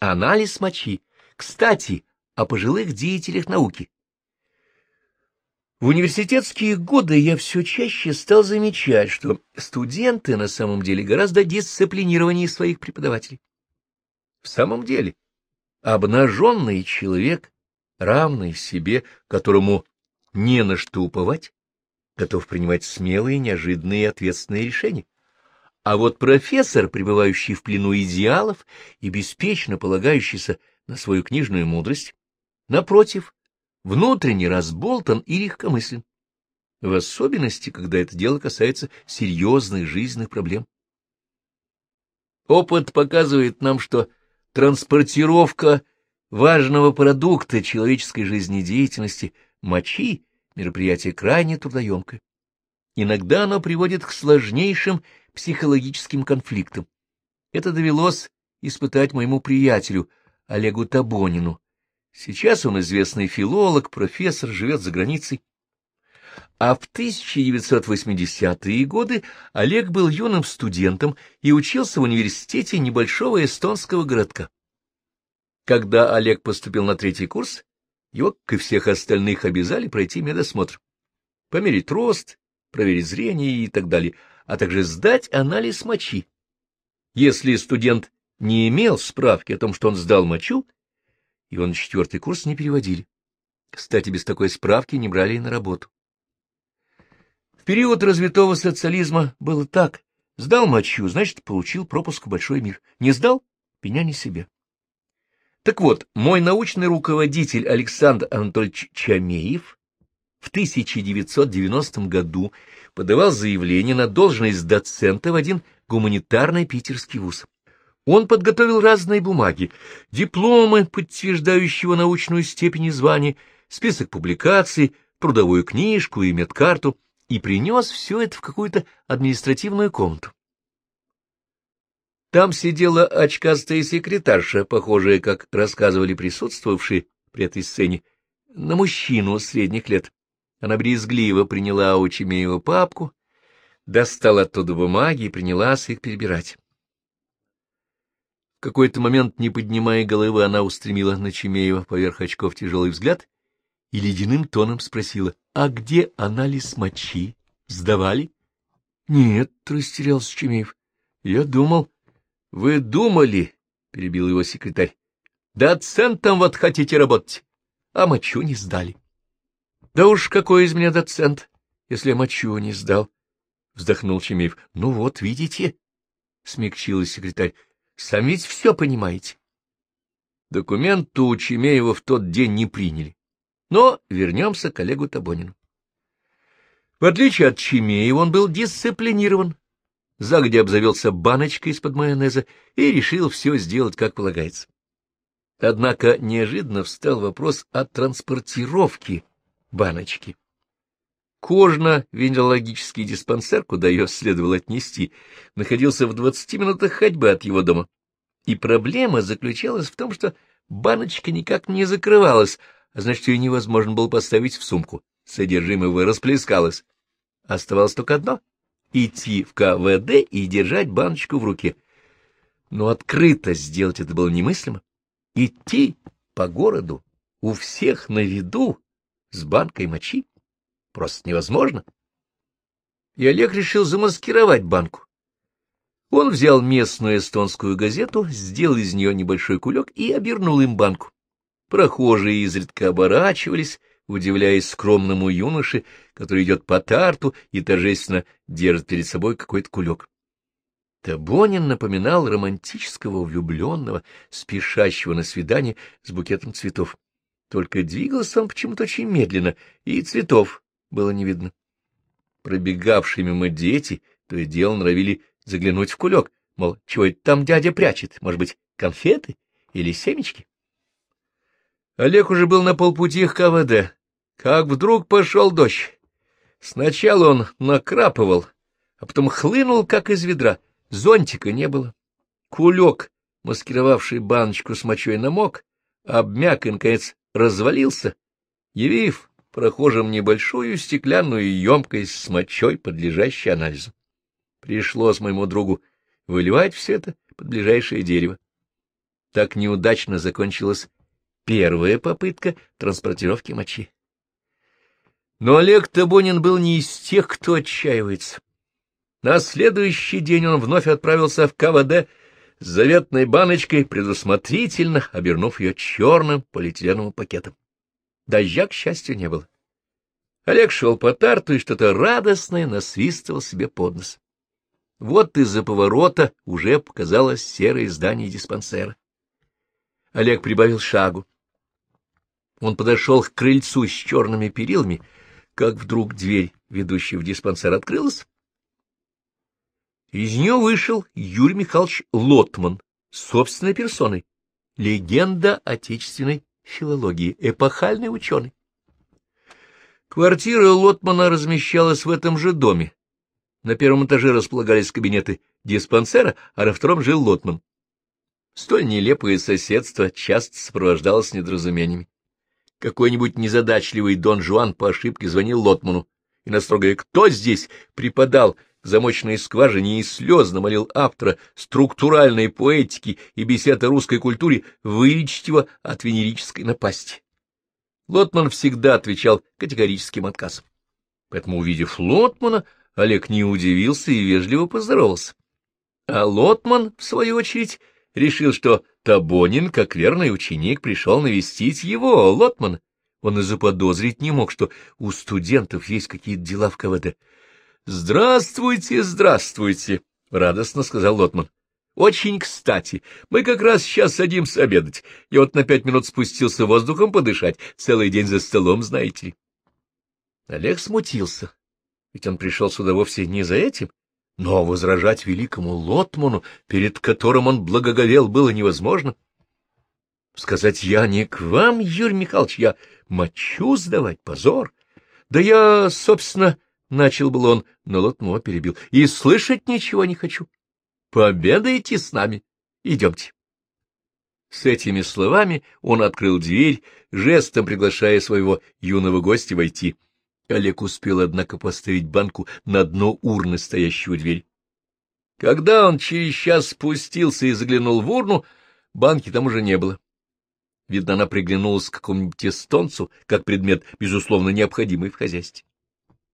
Анализ мочи. Кстати, о пожилых деятелях науки. В университетские годы я все чаще стал замечать, что студенты на самом деле гораздо дисциплинированнее своих преподавателей. В самом деле, обнаженный человек, равный себе, которому не на что уповать, готов принимать смелые, неожиданные и ответственные решения. А вот профессор, пребывающий в плену идеалов и беспечно полагающийся на свою книжную мудрость, напротив, внутренне разболтан и легкомыслен, в особенности, когда это дело касается серьезных жизненных проблем. Опыт показывает нам, что транспортировка важного продукта человеческой жизнедеятельности, мочи, мероприятие крайне трудоемкое. Иногда оно приводит к сложнейшим психологическим конфликтам. Это довелось испытать моему приятелю Олегу Табонину. Сейчас он известный филолог, профессор, живет за границей. А в 1980-е годы Олег был юным студентом и учился в университете небольшого эстонского городка. Когда Олег поступил на третий курс, его, как и всех остальных, обязали пройти медосмотр, померить рост, проверить зрение и так далее, а также сдать анализ мочи. Если студент не имел справки о том, что он сдал мочу, его на четвертый курс не переводили. Кстати, без такой справки не брали и на работу. В период развитого социализма было так. Сдал мочу, значит, получил пропуск в большой мир. Не сдал — пеня не себе. Так вот, мой научный руководитель Александр Анатольевич Чамеев в 1990 году подавал заявление на должность доцента в один гуманитарный питерский вуз. Он подготовил разные бумаги, дипломы, подтверждающие научную степень и звание, список публикаций, трудовую книжку и медкарту, и принес все это в какую-то административную комнату. Там сидела очкастая секретарша, похожая, как рассказывали присутствовавшие при этой сцене, на мужчину средних лет. Она брезгливо приняла у Чемеева папку, достала оттуда бумаги и принялась их перебирать. В какой-то момент, не поднимая головы, она устремила на Чемеева поверх очков тяжелый взгляд и ледяным тоном спросила, «А где анализ мочи? Сдавали?» «Нет», — растерялся Чемеев. «Я думал...» — Вы думали, — перебил его секретарь, — доцентом вот хотите работать, а мочу не сдали. — Да уж какой из меня доцент, если мочу не сдал, — вздохнул Чемеев. — Ну вот, видите, — смягчилась секретарь, — сами ведь все понимаете. Документы у Чемеева в тот день не приняли. Но вернемся к Олегу Табонину. В отличие от Чемеева, он был дисциплинирован, загодя обзавелся баночкой из-под майонеза и решил все сделать как полагается. Однако неожиданно встал вопрос о транспортировке баночки. Кожно-венерологический диспансер, куда ее следовало отнести, находился в двадцати минутах ходьбы от его дома. И проблема заключалась в том, что баночка никак не закрывалась, а значит, ее невозможно было поставить в сумку. Содержимое расплескалось. Оставалось только одно идти в КВД и держать баночку в руке. Но открыто сделать это было немыслимо. Идти по городу у всех на виду с банкой мочи просто невозможно. И Олег решил замаскировать банку. Он взял местную эстонскую газету, сделал из нее небольшой кулек и обернул им банку. Прохожие изредка оборачивались, удивляясь скромному юноше, который идет по тарту и торжественно держит перед собой какой-то кулек. Табонин напоминал романтического влюбленного, спешащего на свидание с букетом цветов. Только двигался он почему-то очень медленно, и цветов было не видно. Пробегавшие мимо дети то и дело норовили заглянуть в кулек, мол, чего это там дядя прячет, может быть, конфеты или семечки? Олег уже был на полпути к КВД, как вдруг пошел дождь. Сначала он накрапывал, а потом хлынул, как из ведра. Зонтика не было. Кулек, маскировавший баночку с мочой, намок, обмяк и, наконец, развалился, явив прохожим небольшую стеклянную емкость с мочой, подлежащей анализу. Пришлось моему другу выливать все это под ближайшее дерево. Так неудачно закончилась первая попытка транспортировки мочи. Но Олег Табонин был не из тех, кто отчаивается. На следующий день он вновь отправился в КВД с заветной баночкой, предусмотрительно обернув ее черным полиэтиленовым пакетом. Дождя, к счастью, не было. Олег шел по тарту и что-то радостное насвистывал себе под нос. Вот из-за поворота уже показалось серое здание диспансера. Олег прибавил шагу. Он подошел к крыльцу с черными перилами, как вдруг дверь, ведущая в диспансер, открылась. Из нее вышел Юрий Михайлович Лотман, собственной персоной, легенда отечественной филологии, эпохальный ученый. Квартира Лотмана размещалась в этом же доме. На первом этаже располагались кабинеты диспансера, а на втором жил Лотман. Столь нелепое соседство часто сопровождалось недоразумениями. Какой-нибудь незадачливый Дон Жуан по ошибке звонил Лотману и на строгое «Кто здесь?» преподал замочной скважине и слезно молил автора структуральной поэтики и бесед о русской культуре вылечить его от венерической напасти. Лотман всегда отвечал категорическим отказом. Поэтому, увидев Лотмана, Олег не удивился и вежливо поздоровался. А Лотман, в свою очередь, решил, что Табонин, как верный ученик, пришел навестить его, Лотман. Он и заподозрить не мог, что у студентов есть какие-то дела в КВД. — Здравствуйте, здравствуйте, — радостно сказал Лотман. — Очень кстати. Мы как раз сейчас садимся обедать. Я вот на пять минут спустился воздухом подышать. Целый день за столом, знаете ли. Олег смутился, ведь он пришел сюда вовсе не за этим. Но возражать великому Лотману, перед которым он благоговел, было невозможно. Сказать я не к вам, Юрий Михайлович, я мочу сдавать, позор. Да я, собственно, начал был он, но Лотмо перебил. И слышать ничего не хочу. Пообедайте с нами. Идемте. С этими словами он открыл дверь, жестом приглашая своего юного гостя войти. Олег успел, однако, поставить банку на дно урны, стоящего дверь. Когда он через час спустился и заглянул в урну, банки там уже не было. Видно, она приглянулась к какому-нибудь эстонцу, как предмет, безусловно, необходимый в хозяйстве.